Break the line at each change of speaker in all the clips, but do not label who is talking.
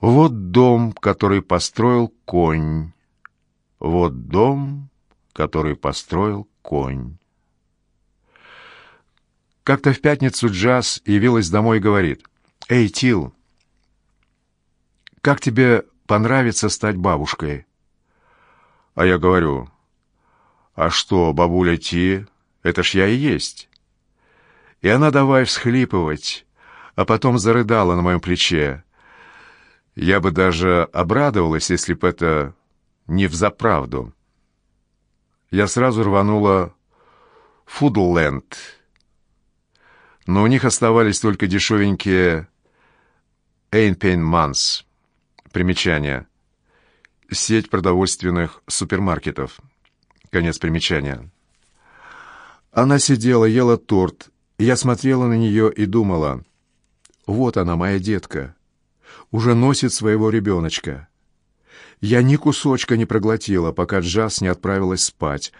Вот дом, который построил конь. Вот дом, который построил конь. Как-то в пятницу Джаз явилась домой и говорит, «Эй, Тил, как тебе понравится стать бабушкой?» А я говорю, «А что, бабуля Ти, это ж я и есть». И она давай всхлипывать, а потом зарыдала на моем плече. Я бы даже обрадовалась, если бы это не взаправду. Я сразу рванула Фудленд. Но у них оставались только дешевенькие Эйнпейн Манс. Примечание. Сеть продовольственных супермаркетов. Конец примечания. Она сидела, ела торт, я смотрела на нее и думала, вот она, моя детка, уже носит своего ребеночка. Я ни кусочка не проглотила, пока Джаз не отправилась спать,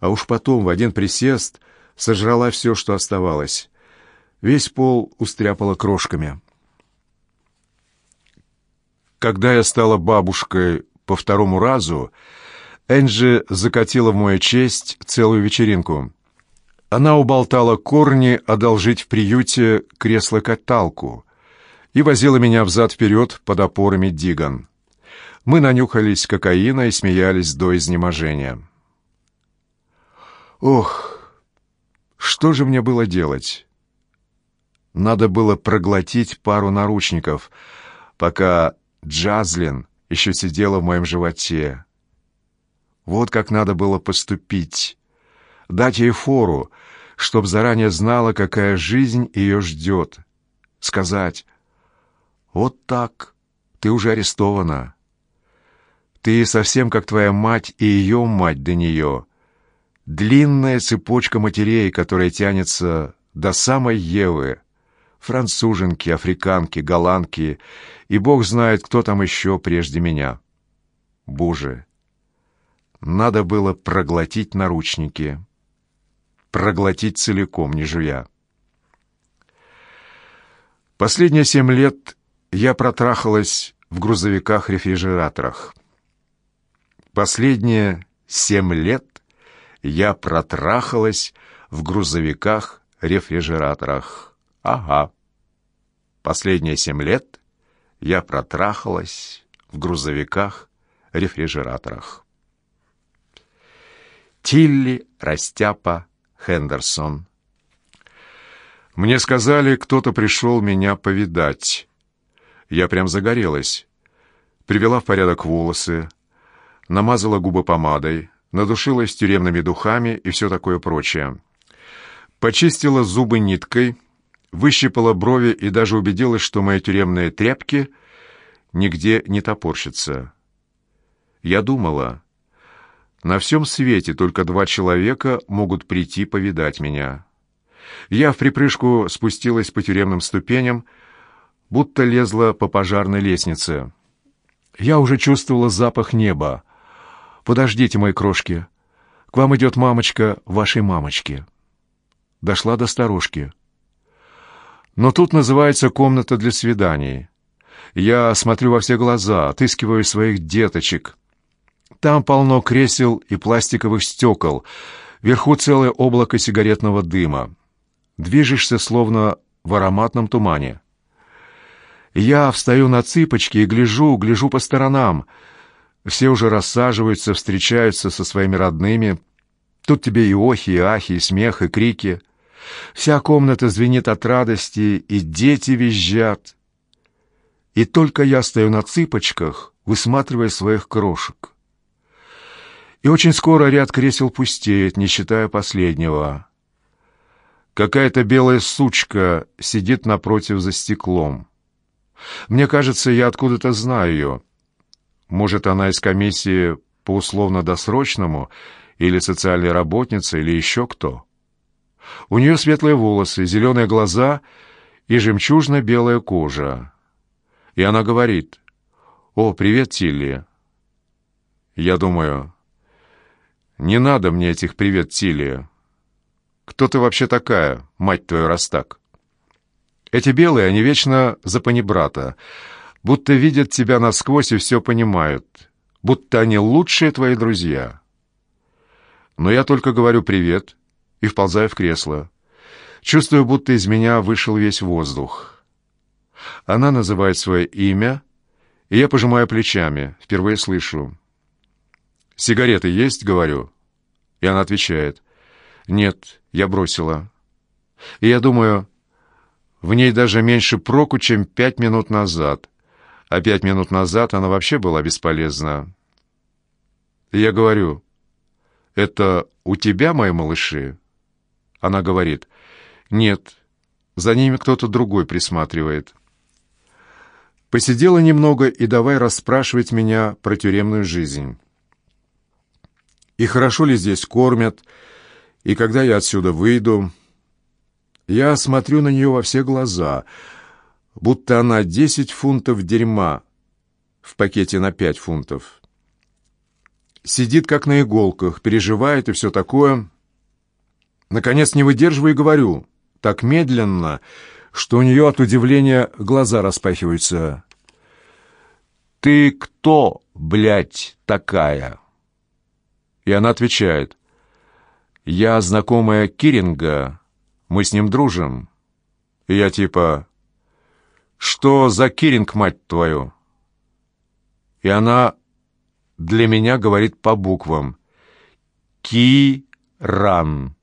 а уж потом в один присест сожрала все, что оставалось. Весь пол устряпала крошками. Когда я стала бабушкой по второму разу, Энджи закатила в мою честь целую вечеринку. Она уболтала корни одолжить в приюте кресло-каталку и возила меня взад-вперед под опорами Диган. Мы нанюхались кокаина и смеялись до изнеможения. Ох, что же мне было делать? Надо было проглотить пару наручников, пока Джазлин еще сидела в моем животе. Вот как надо было поступить. Дать ей фору, чтоб заранее знала, какая жизнь ее ждет. Сказать, вот так, ты уже арестована. Ты совсем как твоя мать и ее мать до нее. Длинная цепочка матерей, которая тянется до самой Евы. Француженки, африканки, голландки и бог знает, кто там еще прежде меня. Боже, надо было проглотить наручники. Проглотить целиком, не жуя. Последние семь лет я протрахалась в грузовиках-рефрижераторах. Последние семь лет я протрахалась в грузовиках-рефрижераторах. Ага. Последние семь лет я протрахалась в грузовиках-рефрижераторах. Тилли Растяпа Хендерсон. Мне сказали, кто-то пришел меня повидать. Я прям загорелась. Привела в порядок волосы, намазала губы помадой, надушилась тюремными духами и все такое прочее. Почистила зубы ниткой, выщипала брови и даже убедилась, что мои тюремные тряпки нигде не топорщатся. Я думала, на всем свете только два человека могут прийти повидать меня. Я в припрыжку спустилась по тюремным ступеням, будто лезла по пожарной лестнице. Я уже чувствовала запах неба. «Подождите, мои крошки. К вам идет мамочка вашей мамочки». Дошла до сторожки. Но тут называется комната для свиданий. Я смотрю во все глаза, отыскиваю своих деточек. Там полно кресел и пластиковых стекол, вверху целое облако сигаретного дыма. Движешься, словно в ароматном тумане. Я встаю на цыпочки и гляжу, гляжу по сторонам. Все уже рассаживаются, встречаются со своими родными. Тут тебе и охи, и ахи, и смех, и крики. Вся комната звенит от радости, и дети визжат. И только я стою на цыпочках, высматривая своих крошек. И очень скоро ряд кресел пустеет, не считая последнего. Какая-то белая сучка сидит напротив за стеклом. Мне кажется, я откуда-то знаю ее. Может, она из комиссии по условно-досрочному, или социальной работница, или еще кто. У нее светлые волосы, зеленые глаза и жемчужно-белая кожа. И она говорит, «О, привет, Тилли». Я думаю, «Не надо мне этих привет, Тилли. Кто ты вообще такая, мать твою, раз так?» Эти белые, они вечно за панибрата. будто видят тебя насквозь и все понимают, будто они лучшие твои друзья. Но я только говорю «привет» и вползаю в кресло. Чувствую, будто из меня вышел весь воздух. Она называет свое имя, и я пожимаю плечами, впервые слышу. «Сигареты есть?» — говорю. И она отвечает. «Нет, я бросила». И я думаю, в ней даже меньше проку, чем пять минут назад. А пять минут назад она вообще была бесполезна. Я говорю, «Это у тебя мои малыши?» Она говорит, «Нет, за ними кто-то другой присматривает». Посидела немного и давай расспрашивать меня про тюремную жизнь. И хорошо ли здесь кормят, и когда я отсюда выйду. Я смотрю на нее во все глаза, будто она десять фунтов дерьма в пакете на пять фунтов. Сидит как на иголках, переживает и все такое. Наконец не выдерживаю и говорю, так медленно, что у нее от удивления глаза распахиваются. «Ты кто, блядь, такая?» И она отвечает, «Я знакомая Киринга, мы с ним дружим». И я типа, «Что за Киринг, мать твою?» И она для меня говорит по буквам, «Ки-ран».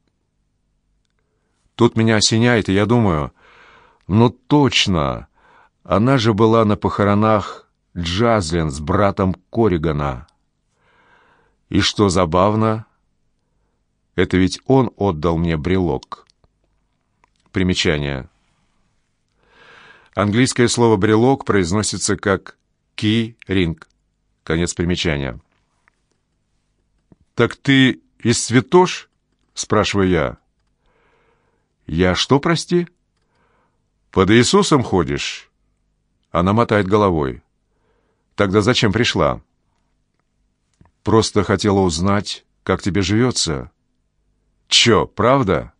Тут меня осеняет, и я думаю, ну точно, она же была на похоронах Джазлин с братом Коригана. И что забавно, это ведь он отдал мне брелок. Примечание. Английское слово «брелок» произносится как «ки-ринг». Конец примечания. «Так ты из святош?» — спрашиваю я. «Я что, прости?» «Под Иисусом ходишь?» Она мотает головой. «Тогда зачем пришла?» «Просто хотела узнать, как тебе живется». «Чё, правда?»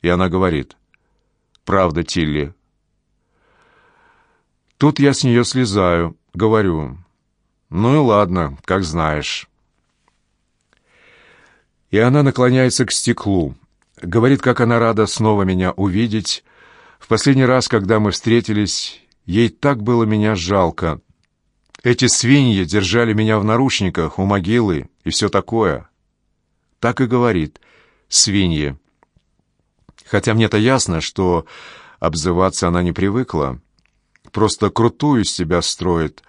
И она говорит. «Правда, Тилли». Тут я с нее слезаю, говорю. «Ну и ладно, как знаешь». И она наклоняется к стеклу, Говорит, как она рада снова меня увидеть. В последний раз, когда мы встретились, ей так было меня жалко. Эти свиньи держали меня в наручниках у могилы и все такое. Так и говорит «свиньи». Хотя мне-то ясно, что обзываться она не привыкла. Просто крутую из себя строит,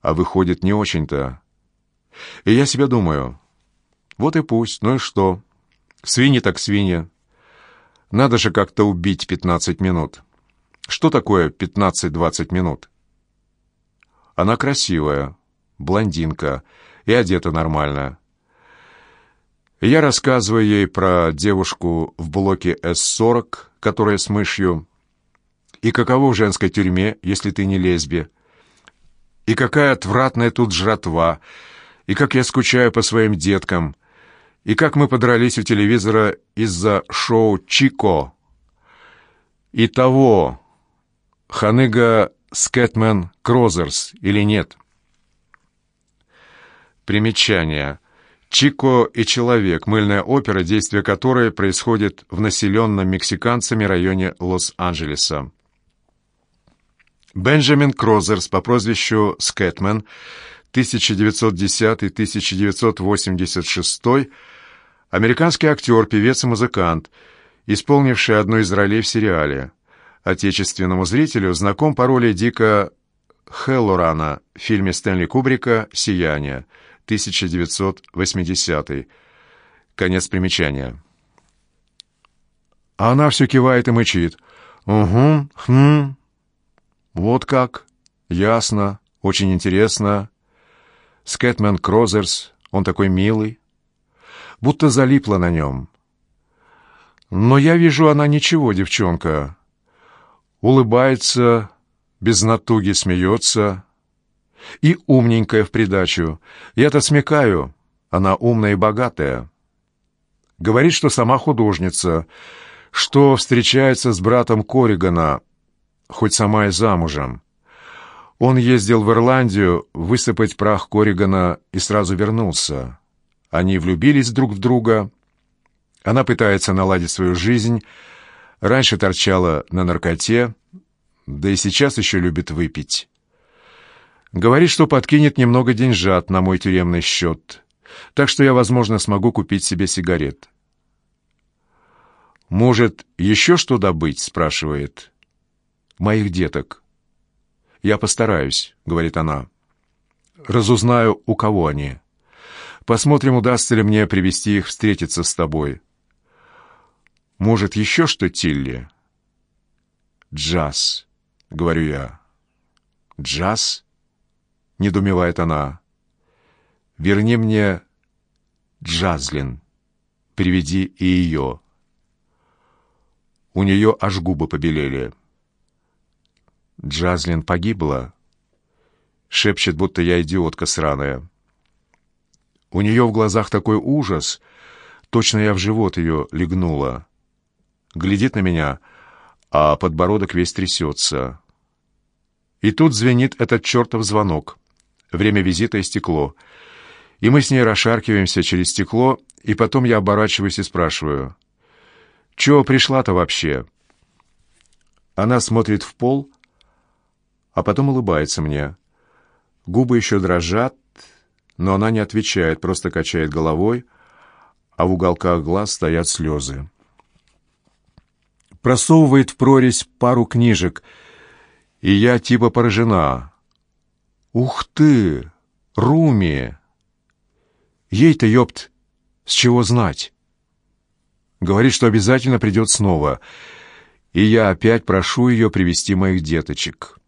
а выходит не очень-то. И я себе думаю, вот и пусть, ну и что?» Свиньи так свиньи. Надо же как-то убить пятнадцать минут. Что такое пятнадцать-двадцать минут? Она красивая, блондинка и одета нормально. Я рассказываю ей про девушку в блоке С-40, которая с мышью, и каково в женской тюрьме, если ты не лесби, и какая отвратная тут жратва, и как я скучаю по своим деткам, и как мы подрались у телевизора из-за шоу «Чико». И того, Ханыга Скэтмен Крозерс или нет. Примечание. «Чико и человек» — мыльная опера, действие которой происходит в населенном мексиканцами районе Лос-Анджелеса. Бенджамин Крозерс по прозвищу Скэтмен 1910-1986 Американский актер, певец и музыкант, исполнивший одну из ролей в сериале. Отечественному зрителю знаком по роли Дика Хеллорана в фильме Стэнли Кубрика «Сияние» 1980 Конец примечания. А она все кивает и мычит. «Угу, хм, вот как, ясно, очень интересно. Скэтмен Крозерс, он такой милый будто залипла на нем. Но я вижу, она ничего, девчонка. Улыбается, без натуги смеется. И умненькая в придачу. Я-то смекаю, она умная и богатая. Говорит, что сама художница, что встречается с братом Коригана, хоть сама и замужем. Он ездил в Ирландию высыпать прах Коригана и сразу вернулся. Они влюбились друг в друга. Она пытается наладить свою жизнь. Раньше торчала на наркоте, да и сейчас еще любит выпить. Говорит, что подкинет немного деньжат на мой тюремный счет, так что я, возможно, смогу купить себе сигарет. «Может, еще что добыть?» — спрашивает. «Моих деток». «Я постараюсь», — говорит она. «Разузнаю, у кого они. Посмотрим, удастся ли мне привести их встретиться с тобой». «Может, еще что, Тилли?» «Джаз», — говорю я. «Джаз?» — недумевает она. «Верни мне Джазлин. Приведи и ее». У нее аж губы побелели. Джазлин погибла. Шепчет, будто я идиотка сраная. У нее в глазах такой ужас. Точно я в живот ее легнула. Глядит на меня, а подбородок весь трясется. И тут звенит этот чертов звонок. Время визита истекло. И мы с ней расшаркиваемся через стекло, и потом я оборачиваюсь и спрашиваю — чего пришла-то вообще?» Она смотрит в пол, а потом улыбается мне. Губы еще дрожат, но она не отвечает, просто качает головой, а в уголках глаз стоят слезы. Просовывает в прорезь пару книжек, и я типа поражена. «Ух ты! Руми! Ей-то, ёпт, с чего знать?» Говорит, что обязательно придет снова. И я опять прошу ее привести моих деточек.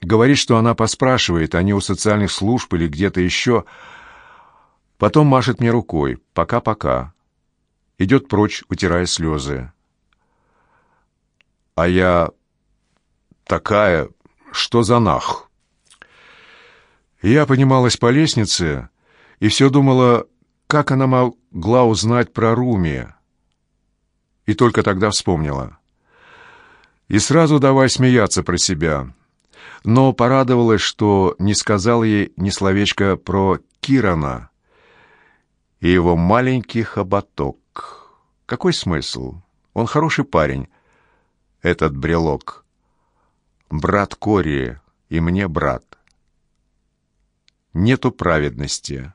Говорит, что она поспрашивает, они у социальных служб или где-то еще. Потом машет мне рукой. Пока-пока. Идет прочь, утирая слезы. А я такая, что за нах? Я поднималась по лестнице и все думала, как она могла узнать про Руми и только тогда вспомнила. И сразу давай смеяться про себя. Но порадовалась, что не сказал ей ни словечко про Кирана и его маленький хоботок. Какой смысл? Он хороший парень, этот брелок. Брат Кори и мне брат. Нету праведности.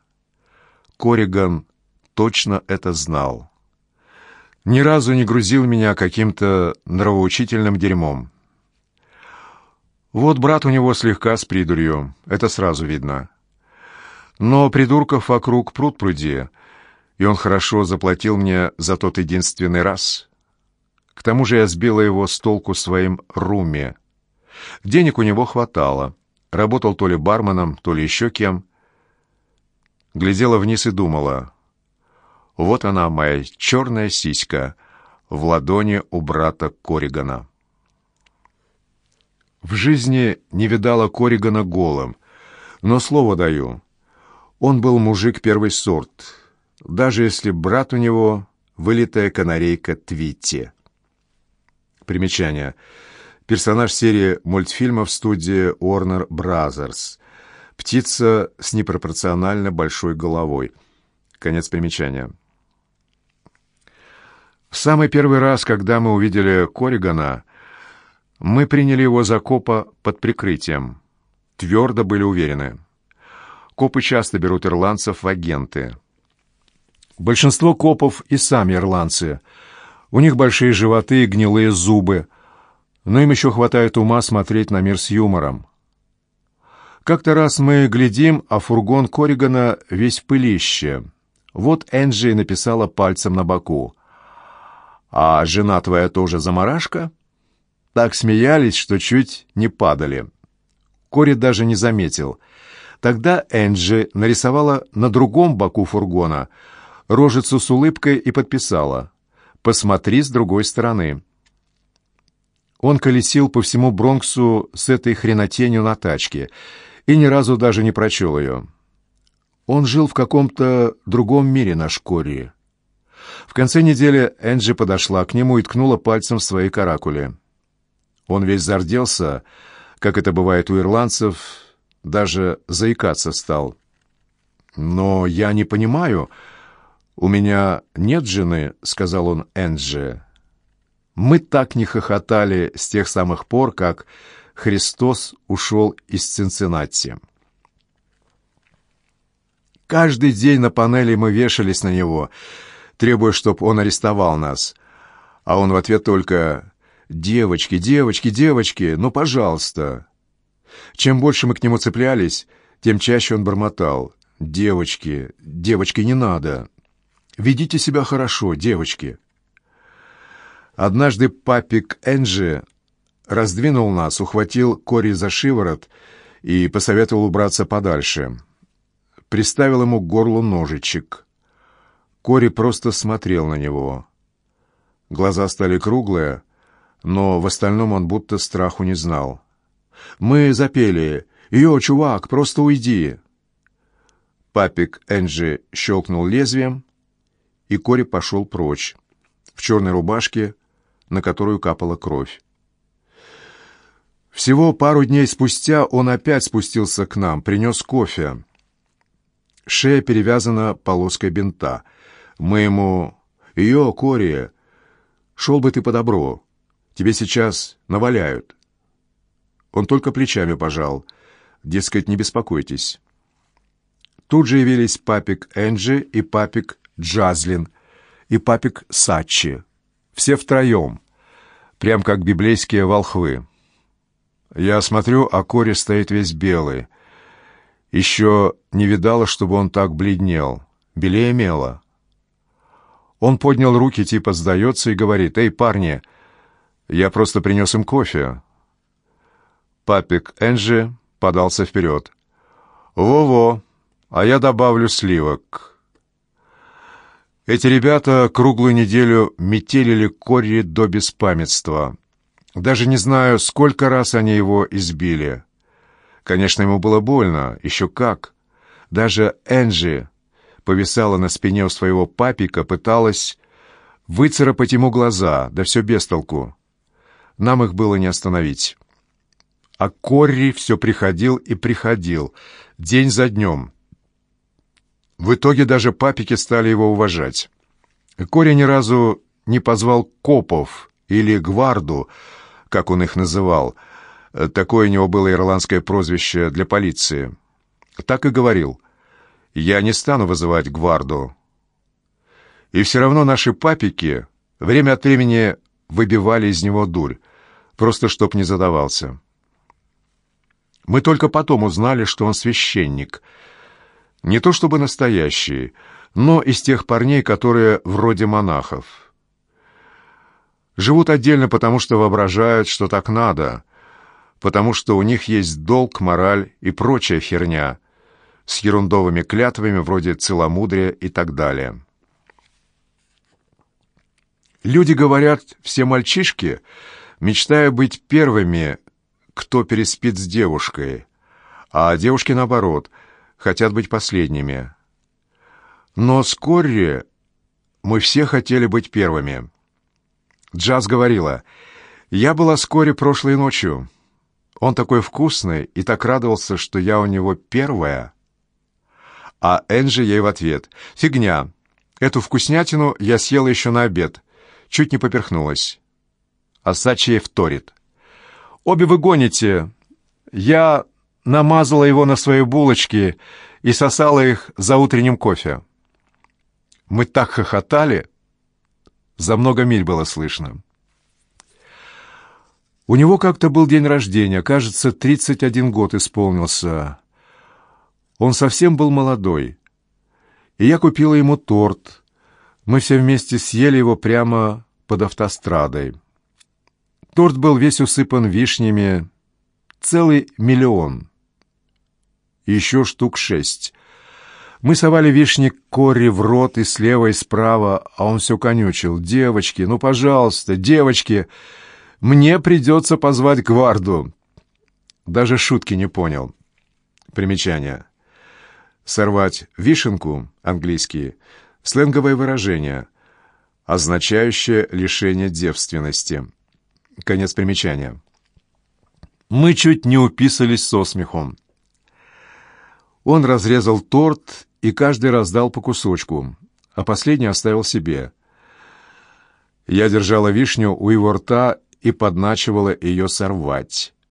Кориган точно это знал ни разу не грузил меня каким-то нравоучительным дерьмом. Вот брат у него слегка с придурью, это сразу видно. Но придурков вокруг пруд пруди, и он хорошо заплатил мне за тот единственный раз. К тому же я сбила его с толку своим руме. Денег у него хватало. Работал то ли барменом, то ли еще кем. Глядела вниз и думала, вот она, моя черная сиська, в ладони у брата Коригана. В жизни не видала Коригана голым, но слово даю, он был мужик первый сорт, даже если брат у него вылитая канарейка Твитти. Примечание. Персонаж серии мультфильмов студии Warner Brothers. Птица с непропорционально большой головой. Конец примечания. В самый первый раз, когда мы увидели Коригана, мы приняли его за копа под прикрытием. Твердо были уверены. Копы часто берут ирландцев в агенты. Большинство копов и сами ирландцы. У них большие животы и гнилые зубы, но им еще хватает ума смотреть на мир с юмором. Как-то раз мы глядим, а фургон Коригана весь в пылище. Вот Энджи написала пальцем на боку — «А жена твоя тоже заморашка?» Так смеялись, что чуть не падали. Кори даже не заметил. Тогда Энджи нарисовала на другом боку фургона рожицу с улыбкой и подписала «Посмотри с другой стороны». Он колесил по всему Бронксу с этой хренотенью на тачке и ни разу даже не прочел ее. Он жил в каком-то другом мире на Кори. В конце недели Энджи подошла к нему и ткнула пальцем в свои каракули. Он весь зарделся, как это бывает у ирландцев, даже заикаться стал. «Но я не понимаю. У меня нет жены», — сказал он Энджи. Мы так не хохотали с тех самых пор, как Христос ушел из Цинциннати. Каждый день на панели мы вешались на него, требуя, чтобы он арестовал нас. А он в ответ только «Девочки, девочки, девочки, ну, пожалуйста». Чем больше мы к нему цеплялись, тем чаще он бормотал. «Девочки, девочки, не надо. Ведите себя хорошо, девочки». Однажды папик Энджи раздвинул нас, ухватил Кори за шиворот и посоветовал убраться подальше. Приставил ему к горлу ножичек. Кори просто смотрел на него. Глаза стали круглые, но в остальном он будто страху не знал. Мы запели «Йо, чувак, просто уйди!» Папик Энджи щелкнул лезвием, и Кори пошел прочь, в черной рубашке, на которую капала кровь. Всего пару дней спустя он опять спустился к нам, принес кофе. Шея перевязана полоской бинта. Мы ему «Йо, Кори, шел бы ты по добру, тебе сейчас наваляют». Он только плечами пожал, дескать, не беспокойтесь. Тут же явились папик Энджи и папик Джазлин и папик Сачи. Все втроем, прям как библейские волхвы. Я смотрю, а Кори стоит весь белый. Еще не видала, чтобы он так бледнел. Белее мела. Он поднял руки, типа сдается, и говорит, «Эй, парни, я просто принес им кофе». Папик Энджи подался вперед. «Во-во, а я добавлю сливок». Эти ребята круглую неделю метелили Корри до беспамятства. Даже не знаю, сколько раз они его избили. Конечно, ему было больно, еще как. Даже Энджи повисала на спине у своего папика, пыталась выцарапать ему глаза, да все без толку. Нам их было не остановить. А Корри все приходил и приходил, день за днем. В итоге даже папики стали его уважать. Корри ни разу не позвал копов или гварду, как он их называл. Такое у него было ирландское прозвище для полиции. Так и говорил. «Я не стану вызывать гварду». И все равно наши папики время от времени выбивали из него дурь, просто чтоб не задавался. Мы только потом узнали, что он священник. Не то чтобы настоящий, но из тех парней, которые вроде монахов. Живут отдельно, потому что воображают, что так надо, потому что у них есть долг, мораль и прочая херня с ерундовыми клятвами вроде целомудрия и так далее. Люди говорят, все мальчишки, мечтая быть первыми, кто переспит с девушкой, а девушки, наоборот, хотят быть последними. Но вскоре мы все хотели быть первыми. Джаз говорила, «Я была с Кори прошлой ночью. Он такой вкусный и так радовался, что я у него первая». А Энджи ей в ответ, «Фигня. Эту вкуснятину я съела еще на обед. Чуть не поперхнулась». А Сачи ей вторит. «Обе вы гоните. Я намазала его на свои булочки и сосала их за утренним кофе». Мы так хохотали, за много миль было слышно. У него как-то был день рождения, кажется, 31 год исполнился. Он совсем был молодой. И я купила ему торт. Мы все вместе съели его прямо под автострадой. Торт был весь усыпан вишнями, целый миллион. Еще штук шесть. Мы совали вишни Кори в рот и слева, и справа, а он все конючил. «Девочки, ну, пожалуйста, девочки, мне придется позвать гварду». Даже шутки не понял. Примечание. Сорвать вишенку, английский, сленговое выражение, означающее лишение девственности. Конец примечания. Мы чуть не уписались со смехом. Он разрезал торт и каждый раздал по кусочку, а последний оставил себе. Я держала вишню у его рта и подначивала ее сорвать.